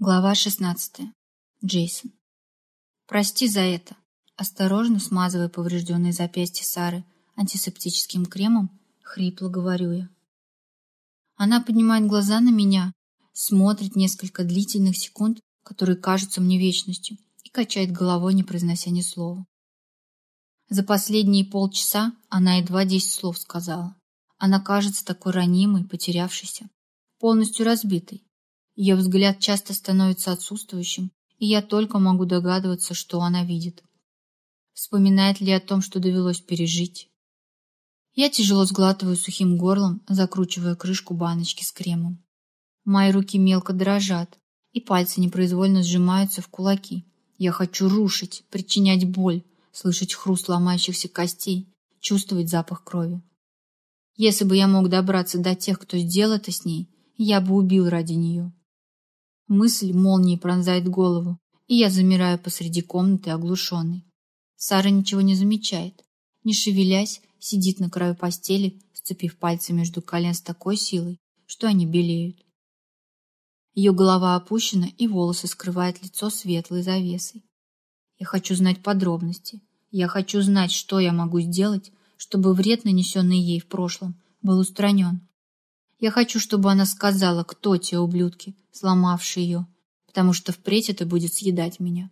Глава 16. Джейсон. Прости за это. Осторожно смазывая поврежденные запястья Сары антисептическим кремом, хрипло говорю я. Она поднимает глаза на меня, смотрит несколько длительных секунд, которые кажутся мне вечностью, и качает головой, не произнося ни слова. За последние полчаса она едва десять слов сказала. Она кажется такой ранимой, потерявшейся, полностью разбитой. Ее взгляд часто становится отсутствующим, и я только могу догадываться, что она видит. Вспоминает ли о том, что довелось пережить? Я тяжело сглатываю сухим горлом, закручивая крышку баночки с кремом. Мои руки мелко дрожат, и пальцы непроизвольно сжимаются в кулаки. Я хочу рушить, причинять боль, слышать хруст ломающихся костей, чувствовать запах крови. Если бы я мог добраться до тех, кто сделал это с ней, я бы убил ради нее. Мысль молнией пронзает голову, и я замираю посреди комнаты оглушенный. Сара ничего не замечает. Не шевелясь, сидит на краю постели, сцепив пальцы между колен с такой силой, что они белеют. Ее голова опущена, и волосы скрывают лицо светлой завесой. Я хочу знать подробности. Я хочу знать, что я могу сделать, чтобы вред, нанесенный ей в прошлом, был устранен. Я хочу, чтобы она сказала, кто те ублюдки, сломавшие ее, потому что впредь это будет съедать меня.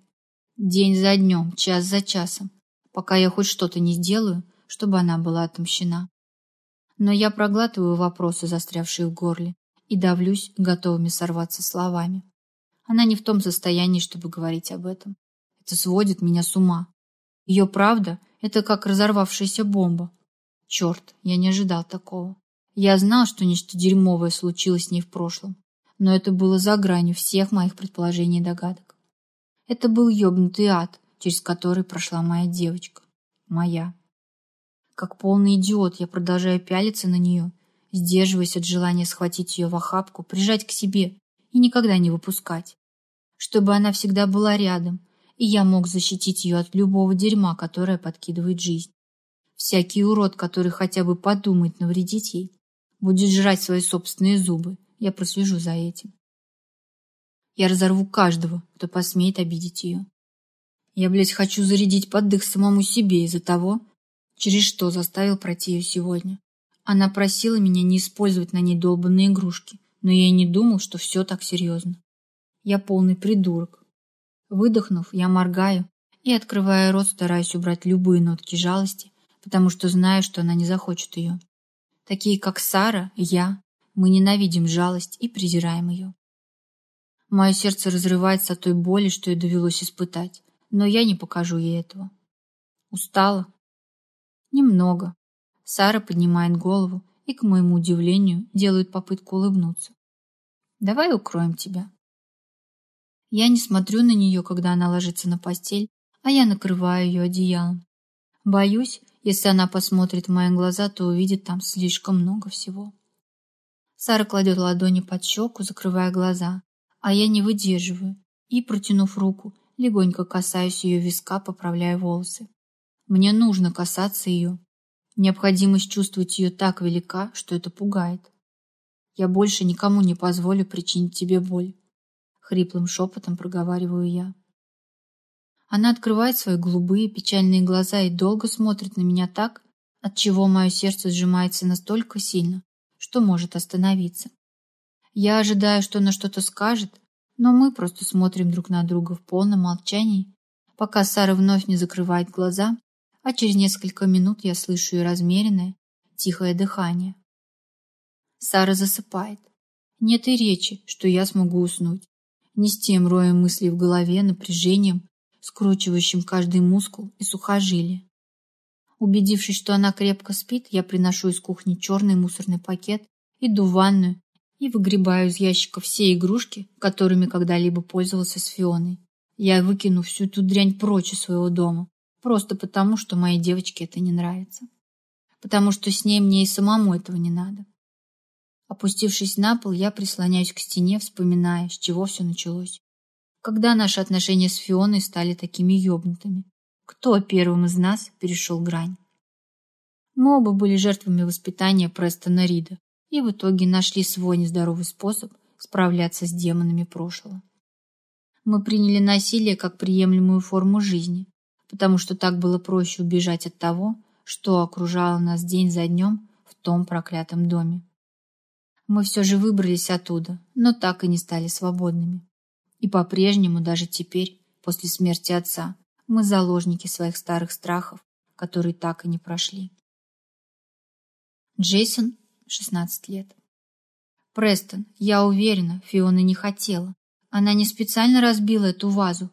День за днем, час за часом, пока я хоть что-то не сделаю, чтобы она была отомщена. Но я проглатываю вопросы, застрявшие в горле, и давлюсь готовыми сорваться словами. Она не в том состоянии, чтобы говорить об этом. Это сводит меня с ума. Ее правда — это как разорвавшаяся бомба. Черт, я не ожидал такого. Я знал, что нечто дерьмовое случилось с ней в прошлом, но это было за гранью всех моих предположений и догадок. Это был ёбнутый ад, через который прошла моя девочка. Моя. Как полный идиот я продолжаю пялиться на нее, сдерживаясь от желания схватить ее в охапку, прижать к себе и никогда не выпускать. Чтобы она всегда была рядом, и я мог защитить ее от любого дерьма, которое подкидывает жизнь. Всякий урод, который хотя бы подумает навредить ей, будет жрать свои собственные зубы. Я прослежу за этим. Я разорву каждого, кто посмеет обидеть ее. Я, блядь, хочу зарядить под дых самому себе из-за того, через что заставил пройти ее сегодня. Она просила меня не использовать на ней долбанные игрушки, но я и не думал, что все так серьезно. Я полный придурок. Выдохнув, я моргаю и, открывая рот, стараюсь убрать любые нотки жалости, потому что знаю, что она не захочет ее. Такие, как Сара, я, мы ненавидим жалость и презираем ее. Мое сердце разрывается от той боли, что ей довелось испытать, но я не покажу ей этого. Устала? Немного. Сара поднимает голову и, к моему удивлению, делает попытку улыбнуться. Давай укроем тебя. Я не смотрю на нее, когда она ложится на постель, а я накрываю ее одеялом. Боюсь, если она посмотрит в мои глаза, то увидит там слишком много всего. Сара кладет ладони под щеку, закрывая глаза, а я не выдерживаю и, протянув руку, легонько касаюсь ее виска, поправляя волосы. Мне нужно касаться ее. Необходимость чувствовать ее так велика, что это пугает. Я больше никому не позволю причинить тебе боль. Хриплым шепотом проговариваю я. Она открывает свои голубые печальные глаза и долго смотрит на меня так, от чего мое сердце сжимается настолько сильно, что может остановиться. Я ожидаю, что она что-то скажет, но мы просто смотрим друг на друга в полном молчании, пока Сара вновь не закрывает глаза, а через несколько минут я слышу ее размеренное, тихое дыхание. Сара засыпает. Нет и речи, что я смогу уснуть. Не с тем роем мыслей в голове, напряжением, скручивающим каждый мускул и сухожилие. Убедившись, что она крепко спит, я приношу из кухни черный мусорный пакет, иду в ванную и выгребаю из ящика все игрушки, которыми когда-либо пользовался с Фионой. Я выкину всю эту дрянь прочь из своего дома, просто потому, что моей девочке это не нравится. Потому что с ней мне и самому этого не надо. Опустившись на пол, я прислоняюсь к стене, вспоминая, с чего все началось. Когда наши отношения с Фионой стали такими ёбнутыми? Кто первым из нас перешел грань? Мы оба были жертвами воспитания Престона Рида и в итоге нашли свой нездоровый способ справляться с демонами прошлого. Мы приняли насилие как приемлемую форму жизни, потому что так было проще убежать от того, что окружало нас день за днем в том проклятом доме. Мы все же выбрались оттуда, но так и не стали свободными. И по-прежнему, даже теперь, после смерти отца, мы заложники своих старых страхов, которые так и не прошли. Джейсон, 16 лет. Престон, я уверена, Фиона не хотела. Она не специально разбила эту вазу,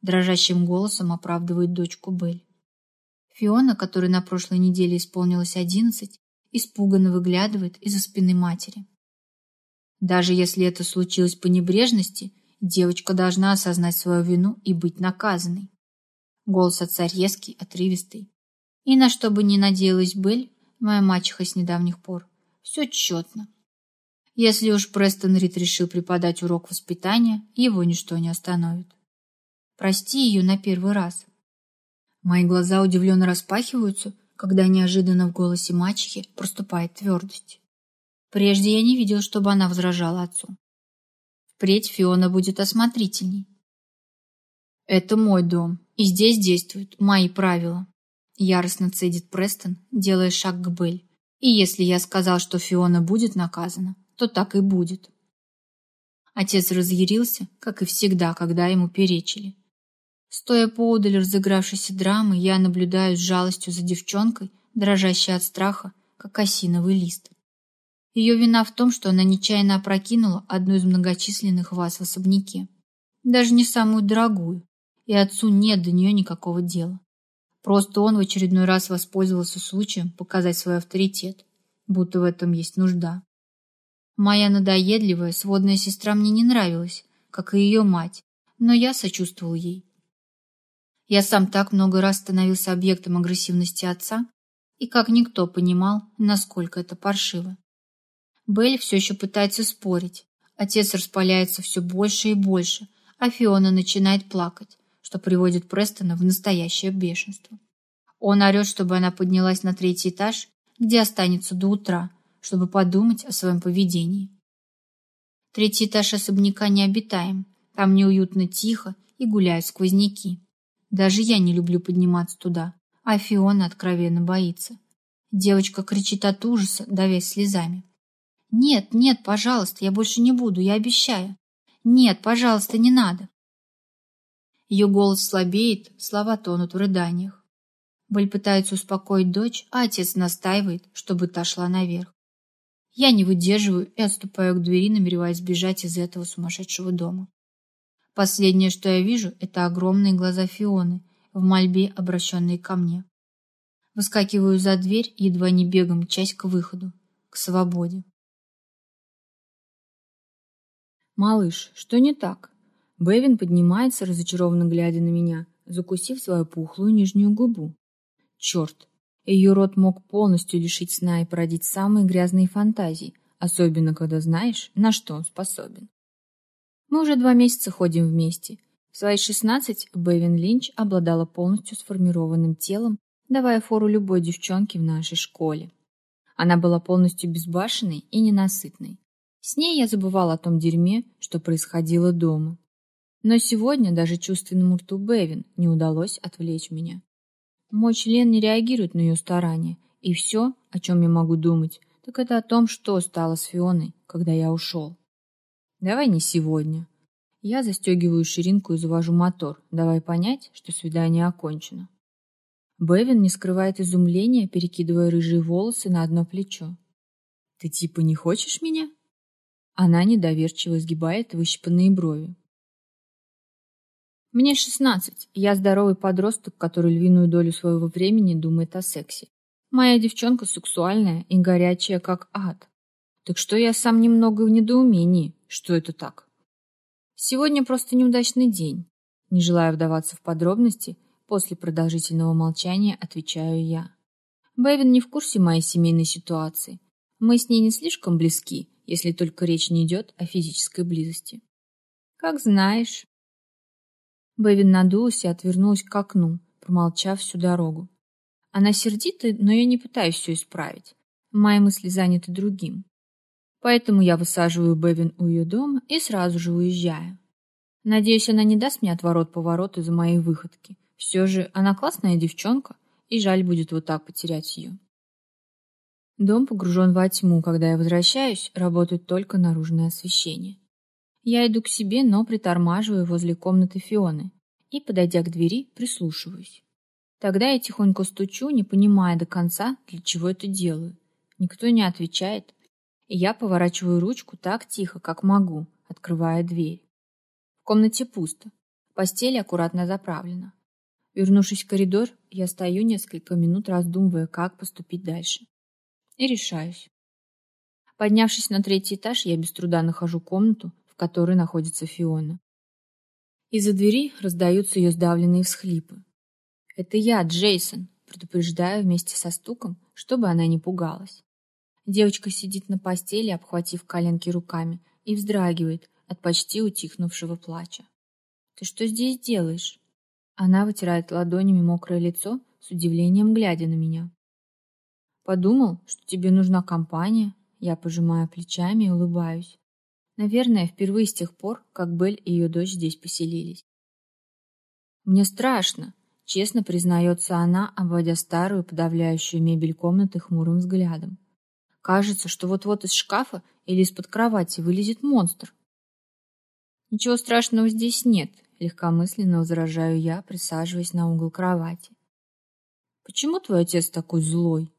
дрожащим голосом оправдывает дочку Белль. Фиона, которой на прошлой неделе исполнилось одиннадцать, испуганно выглядывает из-за спины матери. Даже если это случилось по небрежности, девочка должна осознать свою вину и быть наказанной. Голос отца резкий, отрывистый. И на что бы ни надеялась Белль, моя мачеха с недавних пор, все четно. Если уж Престон Рид решил преподать урок воспитания, его ничто не остановит. Прости ее на первый раз. Мои глаза удивленно распахиваются, когда неожиданно в голосе мачехи проступает твердость. Прежде я не видел, чтобы она возражала отцу. Впредь Фиона будет осмотрительней. Это мой дом, и здесь действуют мои правила. Яростно цедит Престон, делая шаг к Белль. И если я сказал, что Фиона будет наказана, то так и будет. Отец разъярился, как и всегда, когда ему перечили. Стоя поодаль разыгравшейся драмы, я наблюдаю с жалостью за девчонкой, дрожащей от страха, как осиновый лист. Ее вина в том, что она нечаянно опрокинула одну из многочисленных ваз в особняке. Даже не самую дорогую, и отцу нет до нее никакого дела. Просто он в очередной раз воспользовался случаем показать свой авторитет, будто в этом есть нужда. Моя надоедливая сводная сестра мне не нравилась, как и ее мать, но я сочувствовал ей. Я сам так много раз становился объектом агрессивности отца и как никто понимал, насколько это паршиво. Белль все еще пытается спорить. Отец распаляется все больше и больше, а Фиона начинает плакать, что приводит Престона в настоящее бешенство. Он орет, чтобы она поднялась на третий этаж, где останется до утра, чтобы подумать о своем поведении. Третий этаж особняка необитаем, там неуютно тихо и гуляют сквозняки. Даже я не люблю подниматься туда, а Фиона откровенно боится. Девочка кричит от ужаса, давясь слезами. «Нет, нет, пожалуйста, я больше не буду, я обещаю. Нет, пожалуйста, не надо». Ее голос слабеет, слова тонут в рыданиях. Боль пытается успокоить дочь, а отец настаивает, чтобы та шла наверх. Я не выдерживаю и отступаю к двери, намереваясь сбежать из этого сумасшедшего дома. Последнее, что я вижу, это огромные глаза Фионы, в мольбе обращенные ко мне. Выскакиваю за дверь, едва не бегом часть к выходу, к свободе. «Малыш, что не так?» Бэвин поднимается, разочарованно глядя на меня, закусив свою пухлую нижнюю губу. Черт, ее рот мог полностью лишить сна и породить самые грязные фантазии, особенно когда знаешь, на что он способен. Мы уже два месяца ходим вместе. В свои шестнадцать Бэвин Линч обладала полностью сформированным телом, давая фору любой девчонке в нашей школе. Она была полностью безбашенной и ненасытной. С ней я забывал о том дерьме, что происходило дома. Но сегодня даже чувственному рту Бевин не удалось отвлечь меня. Мой член не реагирует на ее старания, и все, о чем я могу думать, так это о том, что стало с Фионой, когда я ушел. Давай не сегодня. Я застегиваю ширинку и завожу мотор, давай понять, что свидание окончено. Бевин не скрывает изумления, перекидывая рыжие волосы на одно плечо. «Ты типа не хочешь меня?» Она недоверчиво сгибает выщипанные брови. Мне шестнадцать, я здоровый подросток, который львиную долю своего времени думает о сексе. Моя девчонка сексуальная и горячая, как ад. Так что я сам немного в недоумении, что это так. Сегодня просто неудачный день. Не желая вдаваться в подробности, после продолжительного молчания отвечаю я. Бэвин не в курсе моей семейной ситуации. Мы с ней не слишком близки, если только речь не идет о физической близости. Как знаешь. Бэвин надулась и отвернулась к окну, промолчав всю дорогу. Она сердита, но я не пытаюсь все исправить. Мои мысли заняты другим. Поэтому я высаживаю Бэвин у ее дома и сразу же уезжаю. Надеюсь, она не даст мне отворот-поворот из-за моей выходки. Все же она классная девчонка, и жаль будет вот так потерять ее. Дом погружен во тьму, когда я возвращаюсь, работает только наружное освещение. Я иду к себе, но притормаживаю возле комнаты Фионы и, подойдя к двери, прислушиваюсь. Тогда я тихонько стучу, не понимая до конца, для чего это делаю. Никто не отвечает, и я поворачиваю ручку так тихо, как могу, открывая дверь. В комнате пусто, постель аккуратно заправлена. Вернувшись в коридор, я стою несколько минут, раздумывая, как поступить дальше. И решаюсь. Поднявшись на третий этаж, я без труда нахожу комнату, в которой находится Фиона. Из-за двери раздаются ее сдавленные всхлипы. «Это я, Джейсон», предупреждаю вместе со стуком, чтобы она не пугалась. Девочка сидит на постели, обхватив коленки руками, и вздрагивает от почти утихнувшего плача. «Ты что здесь делаешь?» Она вытирает ладонями мокрое лицо, с удивлением глядя на меня. «Подумал, что тебе нужна компания?» Я пожимаю плечами и улыбаюсь. Наверное, впервые с тех пор, как Белль и ее дочь здесь поселились. «Мне страшно», — честно признается она, обводя старую подавляющую мебель комнаты хмурым взглядом. «Кажется, что вот-вот из шкафа или из-под кровати вылезет монстр». «Ничего страшного здесь нет», Легкомысленно возражаю я, присаживаясь на угол кровати. «Почему твой отец такой злой?»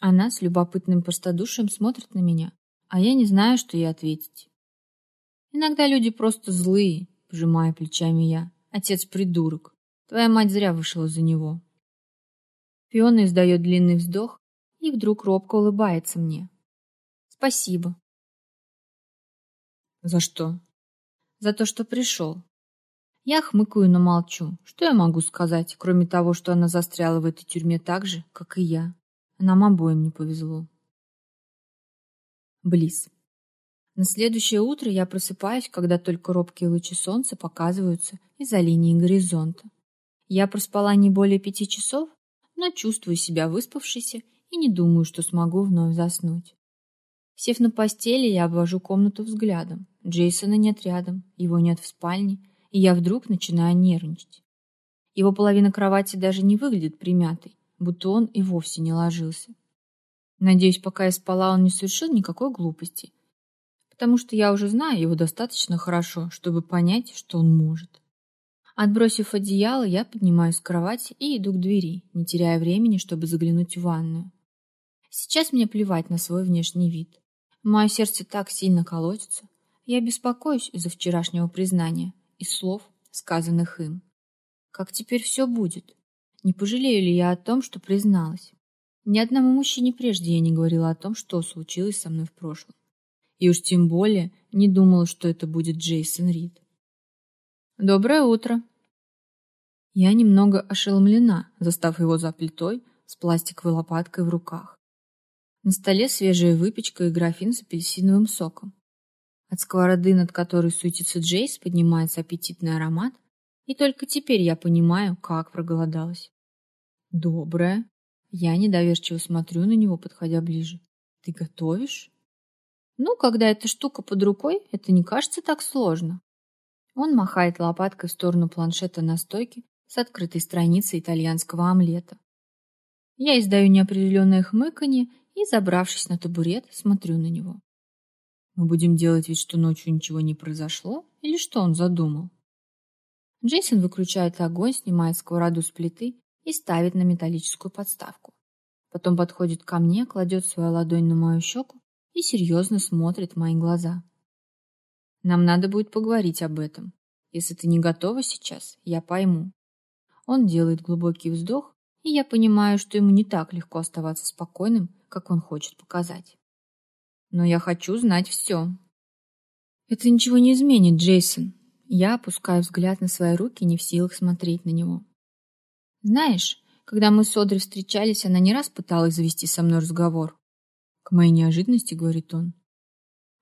Она с любопытным простодушием смотрит на меня, а я не знаю, что ей ответить. «Иногда люди просто злые», — пожимая плечами я. «Отец придурок. Твоя мать зря вышла за него». Фиона издает длинный вздох и вдруг робко улыбается мне. «Спасибо». «За что?» «За то, что пришел. Я хмыкаю, но молчу. Что я могу сказать, кроме того, что она застряла в этой тюрьме так же, как и я? Нам обоим не повезло. Близ. На следующее утро я просыпаюсь, когда только робкие лучи солнца показываются из-за линии горизонта. Я проспала не более пяти часов, но чувствую себя выспавшейся и не думаю, что смогу вновь заснуть. Сев на постели, я обвожу комнату взглядом. Джейсона нет рядом, его нет в спальне, и я вдруг начинаю нервничать. Его половина кровати даже не выглядит примятой, будто он и вовсе не ложился. Надеюсь, пока я спала, он не совершил никакой глупости, потому что я уже знаю его достаточно хорошо, чтобы понять, что он может. Отбросив одеяло, я поднимаюсь с кровати и иду к двери, не теряя времени, чтобы заглянуть в ванную. Сейчас мне плевать на свой внешний вид. Мое сердце так сильно колотится. Я беспокоюсь из-за вчерашнего признания, из слов, сказанных им. Как теперь все будет? Не пожалею ли я о том, что призналась? Ни одному мужчине прежде я не говорила о том, что случилось со мной в прошлом. И уж тем более не думала, что это будет Джейсон Рид. «Доброе утро!» Я немного ошеломлена, застав его за плитой с пластиковой лопаткой в руках. На столе свежая выпечка и графин с апельсиновым соком. От сковороды, над которой суетится Джейс, поднимается аппетитный аромат, и только теперь я понимаю, как проголодалась. Доброе. Я недоверчиво смотрю на него, подходя ближе. Ты готовишь? Ну, когда эта штука под рукой, это не кажется так сложно. Он махает лопаткой в сторону планшета на стойке с открытой страницей итальянского омлета. Я издаю неопределенное хмыканье и, забравшись на табурет, смотрю на него. Мы будем делать вид, что ночью ничего не произошло? Или что он задумал? Джейсон выключает огонь, снимает сковороду с плиты и ставит на металлическую подставку. Потом подходит ко мне, кладет свою ладонь на мою щеку и серьезно смотрит в мои глаза. Нам надо будет поговорить об этом. Если ты не готова сейчас, я пойму. Он делает глубокий вздох, и я понимаю, что ему не так легко оставаться спокойным, как он хочет показать но я хочу знать все. Это ничего не изменит, Джейсон. Я опускаю взгляд на свои руки, не в силах смотреть на него. Знаешь, когда мы с Одри встречались, она не раз пыталась завести со мной разговор. К моей неожиданности, говорит он.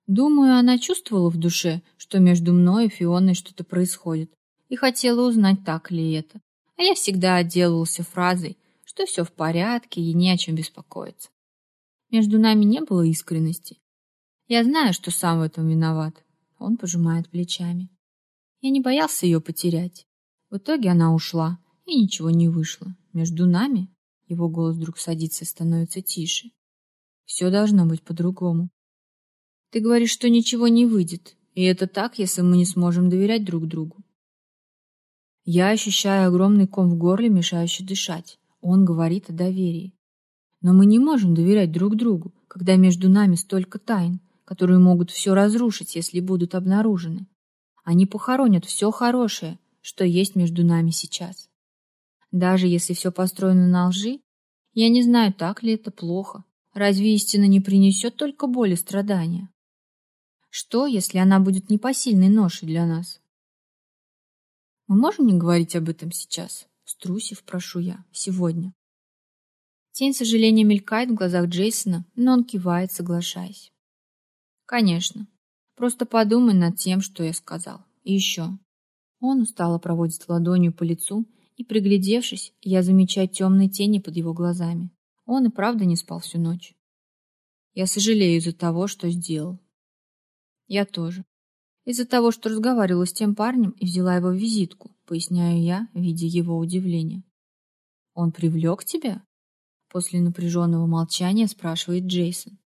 Думаю, она чувствовала в душе, что между мной и Фионой что-то происходит, и хотела узнать, так ли это. А я всегда отделывался фразой, что все в порядке и не о чем беспокоиться. Между нами не было искренности. Я знаю, что сам в этом виноват. Он пожимает плечами. Я не боялся ее потерять. В итоге она ушла, и ничего не вышло. Между нами его голос вдруг садится и становится тише. Все должно быть по-другому. Ты говоришь, что ничего не выйдет, и это так, если мы не сможем доверять друг другу. Я ощущаю огромный ком в горле, мешающий дышать. Он говорит о доверии. Но мы не можем доверять друг другу, когда между нами столько тайн, которые могут все разрушить, если будут обнаружены. Они похоронят все хорошее, что есть между нами сейчас. Даже если все построено на лжи, я не знаю, так ли это плохо. Разве истина не принесет только боль и страдания? Что, если она будет непосильной ношей для нас? Мы можем не говорить об этом сейчас? Струсив, прошу я, сегодня. Тень сожаления мелькает в глазах Джейсона, но он кивает, соглашаясь. Конечно. Просто подумай над тем, что я сказал. И еще. Он устало проводит ладонью по лицу и, приглядевшись, я замечаю темные тени под его глазами. Он и правда не спал всю ночь. Я сожалею из-за того, что сделал. Я тоже. Из-за того, что разговаривала с тем парнем и взяла его визитку, поясняю я, видя его удивление. Он привлек тебя? После напряженного молчания спрашивает Джейсон.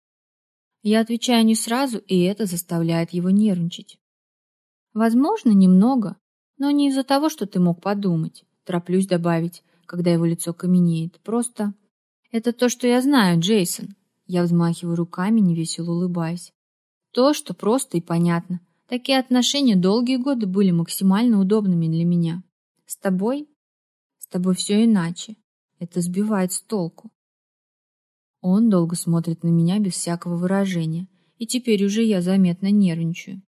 Я отвечаю не сразу, и это заставляет его нервничать. Возможно, немного, но не из-за того, что ты мог подумать. Тороплюсь добавить, когда его лицо каменеет. Просто это то, что я знаю, Джейсон. Я взмахиваю руками, невесело улыбаясь. То, что просто и понятно. Такие отношения долгие годы были максимально удобными для меня. С тобой? С тобой все иначе. Это сбивает с толку. Он долго смотрит на меня без всякого выражения, и теперь уже я заметно нервничаю.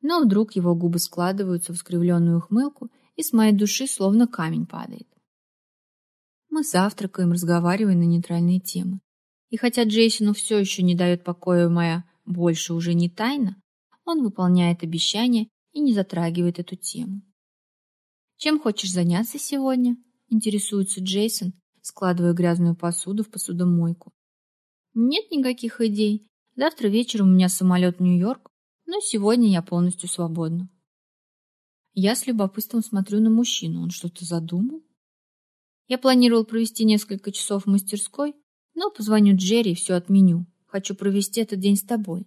Но вдруг его губы складываются в скривленную ухмылку, и с моей души словно камень падает. Мы завтракаем, разговаривая на нейтральные темы. И хотя Джейсону все еще не дает покоя моя больше уже не тайна, он выполняет обещание и не затрагивает эту тему. «Чем хочешь заняться сегодня?» – интересуется Джейсон, складывая грязную посуду в посудомойку. «Нет никаких идей. Завтра вечером у меня самолет в Нью-Йорк, но сегодня я полностью свободна». Я с любопытством смотрю на мужчину. Он что-то задумал? Я планировал провести несколько часов в мастерской, но позвоню Джерри и все отменю. Хочу провести этот день с тобой.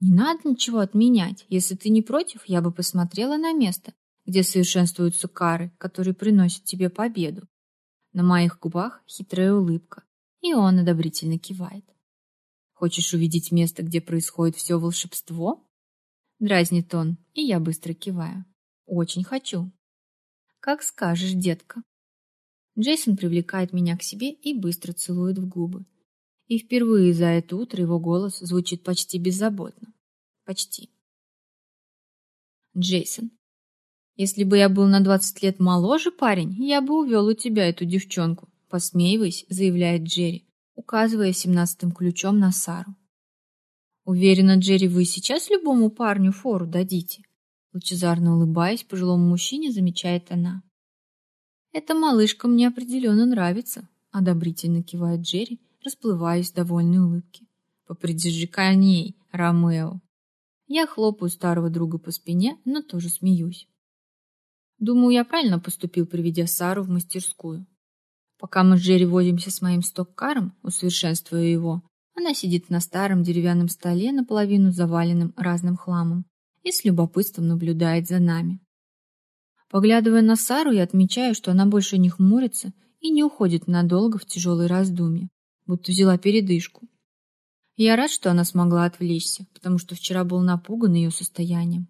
Не надо ничего отменять. Если ты не против, я бы посмотрела на место, где совершенствуются кары, которые приносят тебе победу. На моих губах хитрая улыбка, и он одобрительно кивает. Хочешь увидеть место, где происходит все волшебство? Дразнит он, и я быстро киваю. Очень хочу. Как скажешь, детка. Джейсон привлекает меня к себе и быстро целует в губы. И впервые за это утро его голос звучит почти беззаботно. Почти. Джейсон, если бы я был на 20 лет моложе парень, я бы увел у тебя эту девчонку, посмеиваясь, заявляет Джерри, указывая семнадцатым ключом на Сару. Уверена, Джерри, вы сейчас любому парню фору дадите. Лучезарно улыбаясь пожилому мужчине, замечает она. Эта малышка мне определенно нравится, одобрительно кивает Джерри, расплываясь в довольной улыбке. Попридержи коней, Ромео. Я хлопаю старого друга по спине, но тоже смеюсь. Думаю, я правильно поступил, приведя Сару в мастерскую. Пока мы с Джерри возимся с моим стоккаром, усовершенствуя его, она сидит на старом деревянном столе, наполовину заваленном разным хламом, и с любопытством наблюдает за нами. Поглядывая на Сару, я отмечаю, что она больше не хмурится и не уходит надолго в тяжелые раздумья, будто взяла передышку. Я рад, что она смогла отвлечься, потому что вчера был напуган ее состоянием.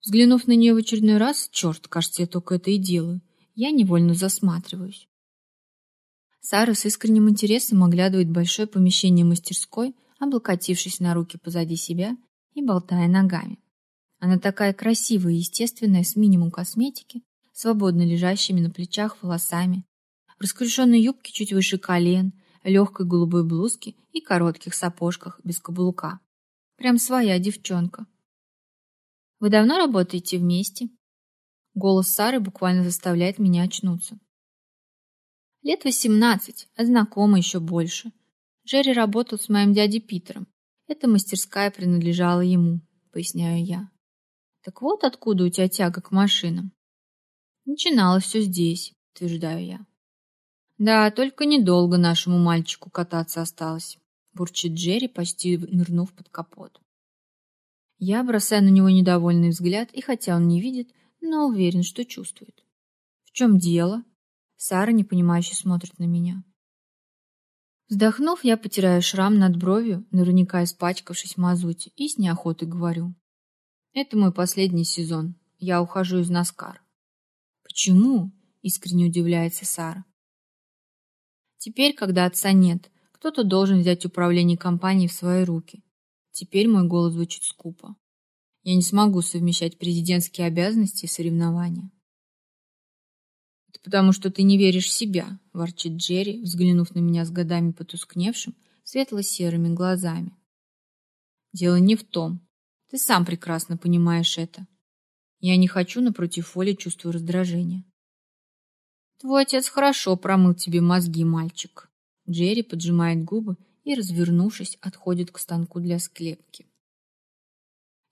Взглянув на нее в очередной раз, черт, кажется, я только это и делаю, я невольно засматриваюсь. Сара с искренним интересом оглядывает большое помещение мастерской, облокотившись на руки позади себя и болтая ногами. Она такая красивая и естественная, с минимум косметики, свободно лежащими на плечах волосами, в раскрешенной юбке чуть выше колен, легкой голубой блузке и коротких сапожках без каблука. Прям своя девчонка. «Вы давно работаете вместе?» Голос Сары буквально заставляет меня очнуться. Лет восемнадцать, а знакомы еще больше. Джерри работал с моим дядей Питером. Эта мастерская принадлежала ему, поясняю я. Так вот откуда у тебя тяга к машинам. Начиналось все здесь, утверждаю я. Да, только недолго нашему мальчику кататься осталось, бурчит Джерри, почти нырнув под капот. Я бросаю на него недовольный взгляд, и хотя он не видит, но уверен, что чувствует. В чем дело? Сара непонимающе смотрит на меня. Вздохнув, я потираю шрам над бровью, наверняка испачкавшись в мазуте, и с неохотой говорю. Это мой последний сезон. Я ухожу из Наскар. Почему? Искренне удивляется Сара. Теперь, когда отца нет, кто-то должен взять управление компанией в свои руки. Теперь мой голос звучит скупо. Я не смогу совмещать президентские обязанности и соревнования. «Это потому, что ты не веришь в себя», — ворчит Джерри, взглянув на меня с годами потускневшим, светло-серыми глазами. «Дело не в том. Ты сам прекрасно понимаешь это. Я не хочу напротив воли чувствую раздражения. Твой отец хорошо промыл тебе мозги, мальчик. Джерри поджимает губы и, развернувшись, отходит к станку для склепки.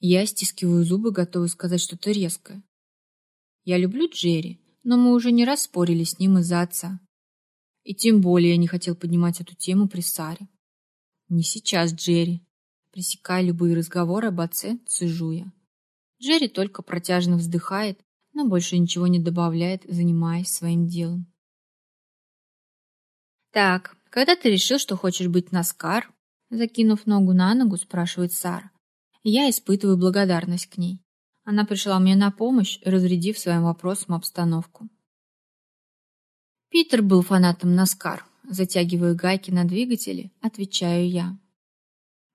Я стискиваю зубы, готовый сказать что-то резкое. Я люблю Джерри, но мы уже не раз спорили с ним из-за отца. И тем более я не хотел поднимать эту тему при Саре. Не сейчас, Джерри. Пресекая любые разговоры об отце, цежу я. Джерри только протяжно вздыхает, но больше ничего не добавляет, занимаясь своим делом. «Так, когда ты решил, что хочешь быть Наскар?» Закинув ногу на ногу, спрашивает Сара. Я испытываю благодарность к ней. Она пришла мне на помощь, разрядив своим вопросом обстановку. Питер был фанатом Наскар. Затягиваю гайки на двигателе, отвечаю я.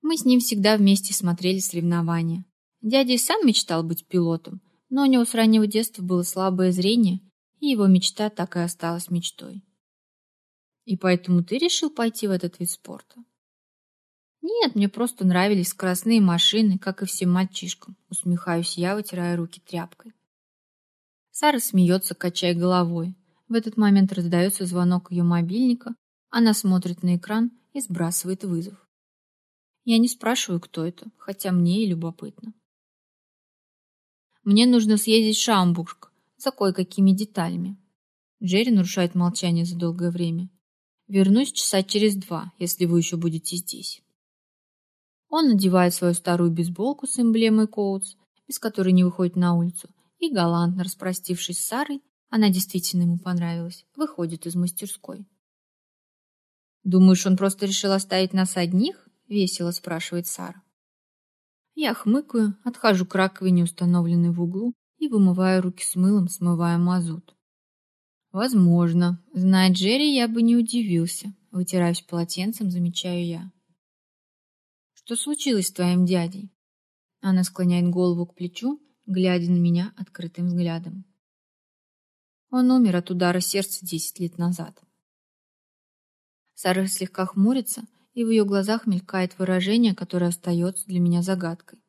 Мы с ним всегда вместе смотрели соревнования. Дядя сам мечтал быть пилотом, но у него с раннего детства было слабое зрение, и его мечта так и осталась мечтой. И поэтому ты решил пойти в этот вид спорта? Нет, мне просто нравились скоростные машины, как и всем мальчишкам, усмехаюсь я, вытирая руки тряпкой. Сара смеется, качая головой. В этот момент раздается звонок ее мобильника, она смотрит на экран и сбрасывает вызов. Я не спрашиваю, кто это, хотя мне и любопытно. Мне нужно съездить в Шамбург за кое-какими деталями. Джерри нарушает молчание за долгое время. Вернусь часа через два, если вы еще будете здесь. Он надевает свою старую бейсболку с эмблемой Коутс, без которой не выходит на улицу, и, галантно распростившись с Сарой, она действительно ему понравилась, выходит из мастерской. «Думаешь, он просто решил оставить нас одних?» — весело спрашивает Сара. Я хмыкаю, отхожу к раковине, установленной в углу, и вымываю руки с мылом, смывая мазут. Возможно. Зная Джерри, я бы не удивился. Вытираюсь полотенцем, замечаю я. Что случилось с твоим дядей? Она склоняет голову к плечу, глядя на меня открытым взглядом. Он умер от удара сердца десять лет назад. Сара слегка хмурится, и в ее глазах мелькает выражение, которое остается для меня загадкой.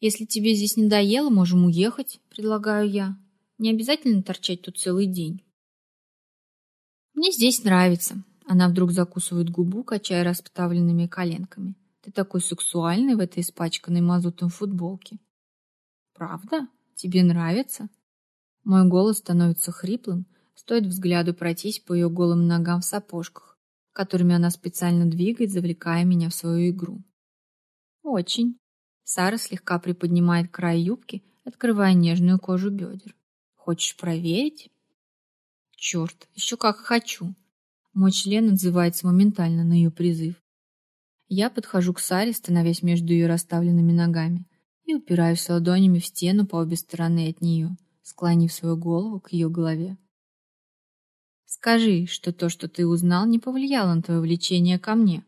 «Если тебе здесь не доело, можем уехать», — предлагаю я. «Не обязательно торчать тут целый день». «Мне здесь нравится», — она вдруг закусывает губу, качая расставленными коленками. «Ты такой сексуальный в этой испачканной мазутом футболке». «Правда? Тебе нравится?» Мой голос становится хриплым, стоит взгляду пройтись по ее голым ногам в сапожках которыми она специально двигает, завлекая меня в свою игру. Очень. Сара слегка приподнимает край юбки, открывая нежную кожу бедер. Хочешь проверить? Черт, еще как хочу. Мой член отзывается моментально на ее призыв. Я подхожу к Саре, становясь между ее расставленными ногами, и упираюсь ладонями в стену по обе стороны от нее, склонив свою голову к ее голове. Скажи, что то, что ты узнал, не повлияло на твое влечение ко мне.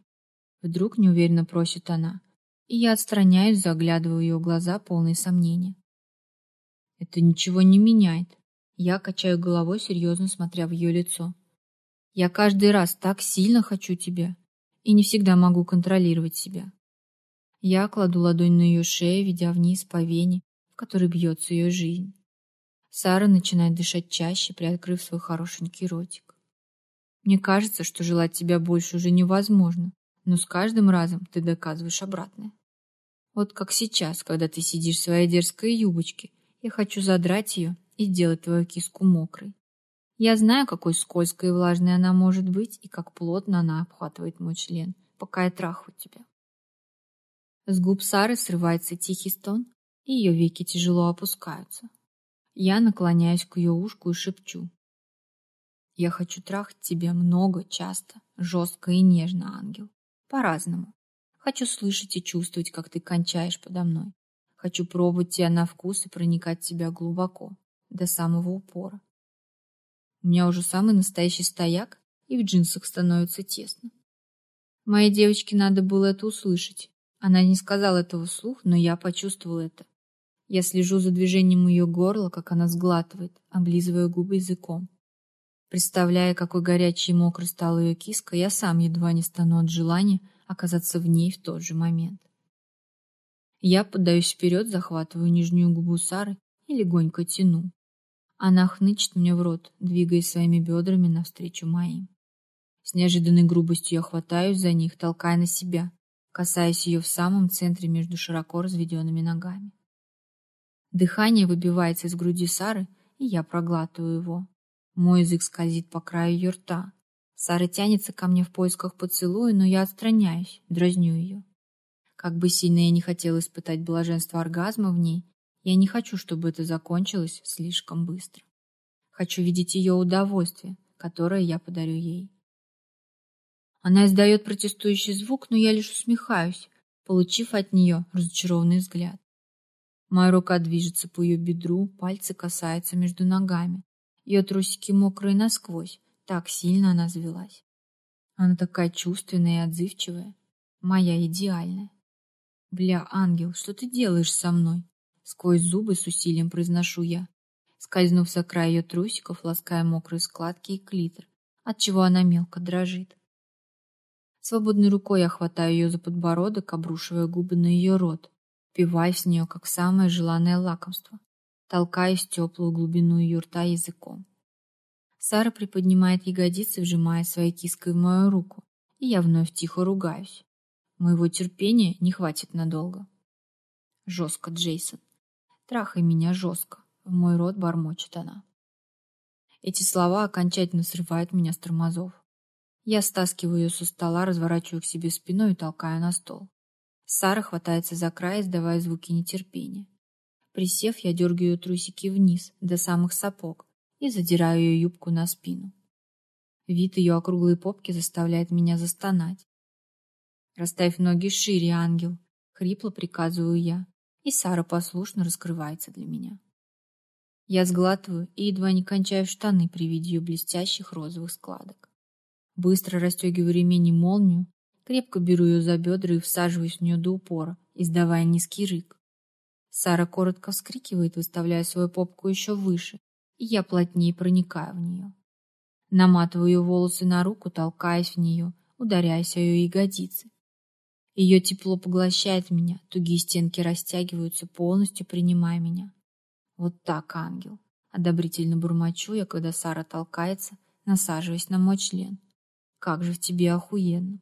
Вдруг неуверенно просит она, и я отстраняюсь, заглядываю в ее глаза, полные сомнения. Это ничего не меняет. Я качаю головой, серьезно смотря в ее лицо. Я каждый раз так сильно хочу тебя и не всегда могу контролировать себя. Я кладу ладонь на ее шею, ведя вниз по вене, в которой бьется ее жизнь. Сара начинает дышать чаще, приоткрыв свой хорошенький ротик. Мне кажется, что желать тебя больше уже невозможно, но с каждым разом ты доказываешь обратное. Вот как сейчас, когда ты сидишь в своей дерзкой юбочке. Я хочу задрать ее и сделать твою киску мокрой. Я знаю, какой скользкой и влажной она может быть, и как плотно она обхватывает мой член, пока я трахаю тебя. С губ Сары срывается тихий стон, и ее веки тяжело опускаются. Я наклоняюсь к ее ушку и шепчу. Я хочу трахать тебя много, часто, жестко и нежно, ангел. По-разному. Хочу слышать и чувствовать, как ты кончаешь подо мной. Хочу пробовать тебя на вкус и проникать в тебя глубоко, до самого упора. У меня уже самый настоящий стояк, и в джинсах становится тесно. Моей девочке надо было это услышать. Она не сказала этого вслух, но я почувствовал это. Я слежу за движением ее горла, как она сглатывает, облизывая губы языком. Представляя, какой горячей и мокрой стала ее киска, я сам едва не стану от желания оказаться в ней в тот же момент. Я поддаюсь вперед, захватываю нижнюю губу Сары и легонько тяну. Она хнычет мне в рот, двигаясь своими бедрами навстречу моим. С неожиданной грубостью я хватаюсь за них, толкая на себя, касаясь ее в самом центре между широко разведенными ногами. Дыхание выбивается из груди Сары, и я проглатываю его. Мой язык скользит по краю ее рта. Сара тянется ко мне в поисках поцелуя, но я отстраняюсь, дразню ее. Как бы сильно я не хотела испытать блаженство оргазма в ней, я не хочу, чтобы это закончилось слишком быстро. Хочу видеть ее удовольствие, которое я подарю ей. Она издает протестующий звук, но я лишь усмехаюсь, получив от нее разочарованный взгляд. Моя рука движется по ее бедру, пальцы касаются между ногами. Ее трусики мокрые насквозь, так сильно она завелась. Она такая чувственная и отзывчивая, моя идеальная. Бля, ангел, что ты делаешь со мной? Сквозь зубы с усилием произношу я, скользнув за край ее трусиков, лаская мокрые складки и клитор, отчего она мелко дрожит. Свободной рукой я хватаю ее за подбородок, обрушивая губы на ее рот, впиваясь в нее, как самое желанное лакомство, толкаясь в теплую глубину ее рта языком. Сара приподнимает ягодицы, вжимая своей киской в мою руку, и я вновь тихо ругаюсь. Моего терпения не хватит надолго. Жестко, Джейсон. Трахай меня жестко. В мой рот бормочет она. Эти слова окончательно срывают меня с тормозов. Я стаскиваю ее со стола, разворачиваю к себе спиной и толкаю на стол. Сара хватается за край, издавая звуки нетерпения. Присев, я дергаю ее трусики вниз, до самых сапог, и задираю ее юбку на спину. Вид ее округлой попки заставляет меня застонать. «Расставь ноги шире, ангел!» — хрипло приказываю я, и Сара послушно раскрывается для меня. Я сглатываю и едва не кончаю штаны при виде ее блестящих розовых складок. Быстро расстегиваю ремень и молнию, крепко беру ее за бедра и всаживаюсь в нее до упора, издавая низкий рык. Сара коротко вскрикивает, выставляя свою попку еще выше, и я плотнее проникаю в нее. Наматываю волосы на руку, толкаясь в нее, ударяясь о ее ягодицы. Ее тепло поглощает меня, тугие стенки растягиваются, полностью принимая меня. Вот так, ангел. Одобрительно бурмочу я, когда Сара толкается, насаживаясь на мой член. Как же в тебе охуенно.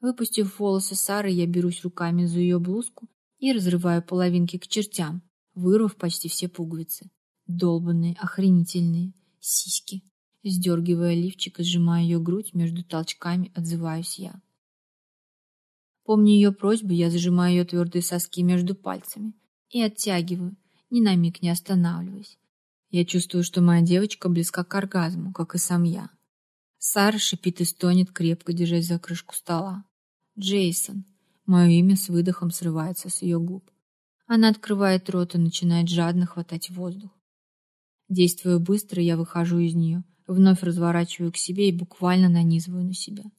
Выпустив волосы Сары, я берусь руками за ее блузку и разрываю половинки к чертям, вырвав почти все пуговицы. Долбанные, охренительные сиськи. Сдергивая лифчик и сжимая ее грудь, между толчками отзываюсь я. Помня ее просьбу, я зажимаю ее твердые соски между пальцами и оттягиваю, ни на миг не останавливаясь. Я чувствую, что моя девочка близка к оргазму, как и сам я. Сара шипит и стонет, крепко держась за крышку стола. Джейсон. Мое имя с выдохом срывается с ее губ. Она открывает рот и начинает жадно хватать воздух. Действуя быстро, я выхожу из нее, вновь разворачиваю к себе и буквально нанизываю на себя.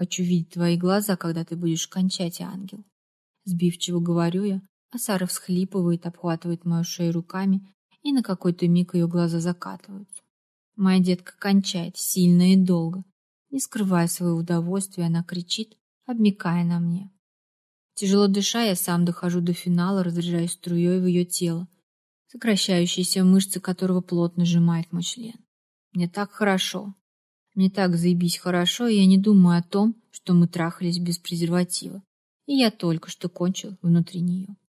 Хочу видеть твои глаза, когда ты будешь кончать, ангел. Сбивчиво говорю я, а Сара всхлипывает, обхватывает мою шею руками, и на какой-то миг ее глаза закатываются. Моя детка кончает сильно и долго. Не скрывая своего удовольствия, она кричит, обмикая на мне. Тяжело дыша, я сам дохожу до финала, разряжаясь струей в ее тело, сокращающиеся мышцы которого плотно сжимает мой член. Мне так хорошо, мне так заебись хорошо, и я не думаю о том, что мы трахались без презерватива. и я только что кончил внутри нее.